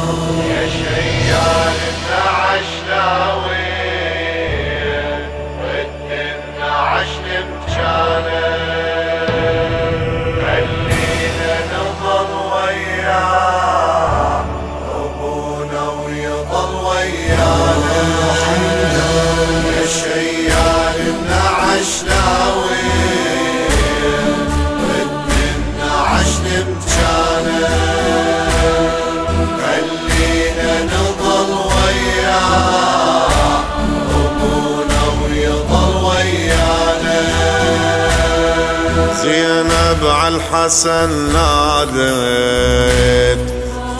Oh. زينب عالحسن نادت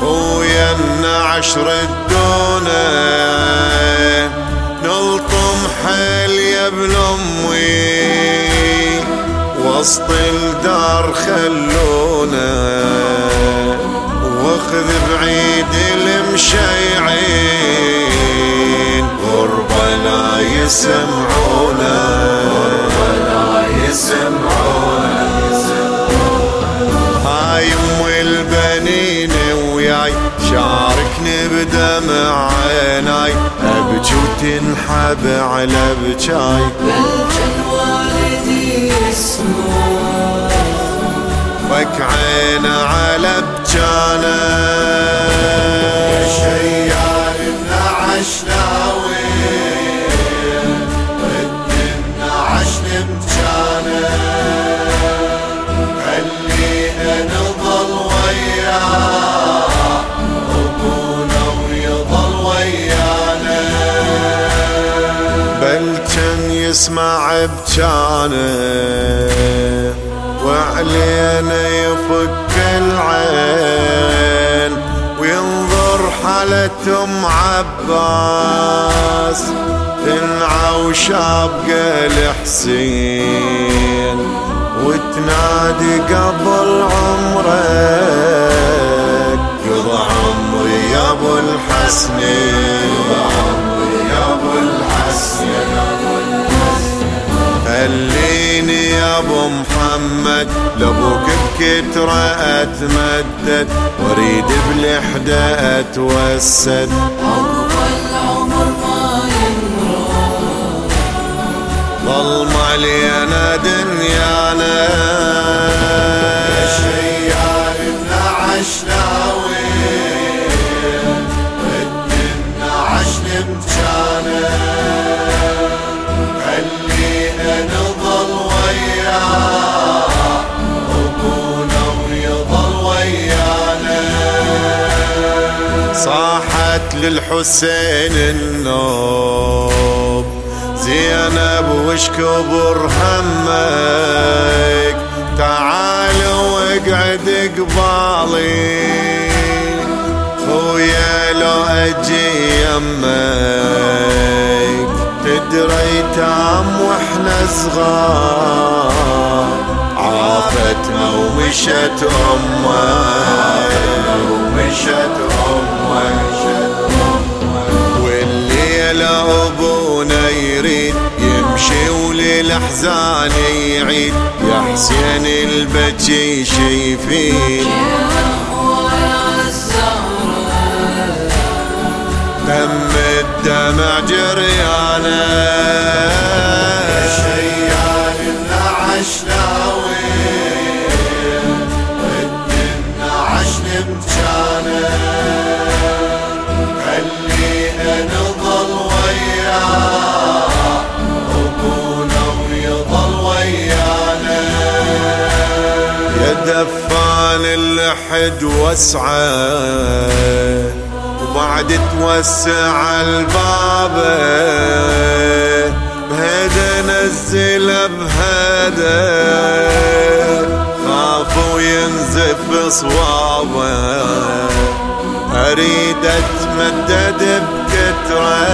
ويا عشر الدونين. نلطم حيل يا ابن أمي وسط الدار خلونا. واخذ بعيد المشيعين غربة لا يسمعونا بدمع عيناي ابكي وتنحب على بجاي. بلجن والدي اسمه فك عينه على بجانا يسمع بجانا وعلينا يفك العين وينظر حالة ام عباس تنعى وشابقة الحسين وتنادي قبل عمرك قضى عمري يا أبو الحسنين. أتمدد واريد بالحدة اتوسد اول عمر ما يمرض ظل مليانة دنيانا. صاحت للحسين النوب زينب وش كبر همك؟ تعال واقعد قبالي. خويا لو أجي يمك تدري تام وإحنا صغار. عافتنا ومشت أمك ومشت أمك وللاحزان يعيد يا حسين البكي شيفين دم الدمع عشن مكانه خلينا وياه دفان اللحد وسعه وبعد توسع الباب بهذا نزل بهذا. خاف وينزف صوابه أريد أتمدد بكتره.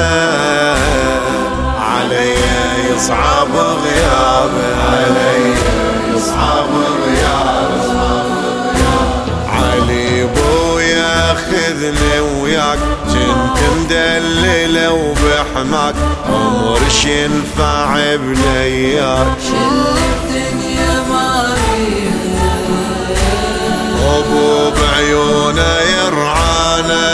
علي يصعب غيابه علي كنت مدلله وبحماك عمر شنفع بنياك. شل الدنيا ما أبو بعيونة يرعانا.